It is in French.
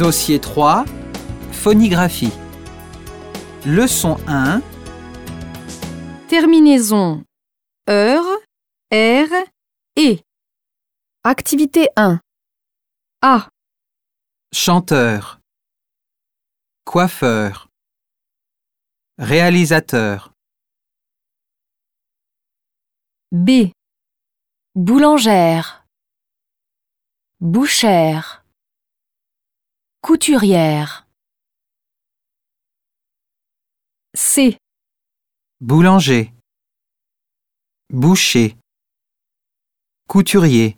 Dossier 3 Phonigraphie Leçon 1 Terminaison heure, R, et. Activité 1. A. Chanteur Coiffeur Réalisateur B. Boulangère. Bouchère. Couturière. C. Boulanger Boucher Couturier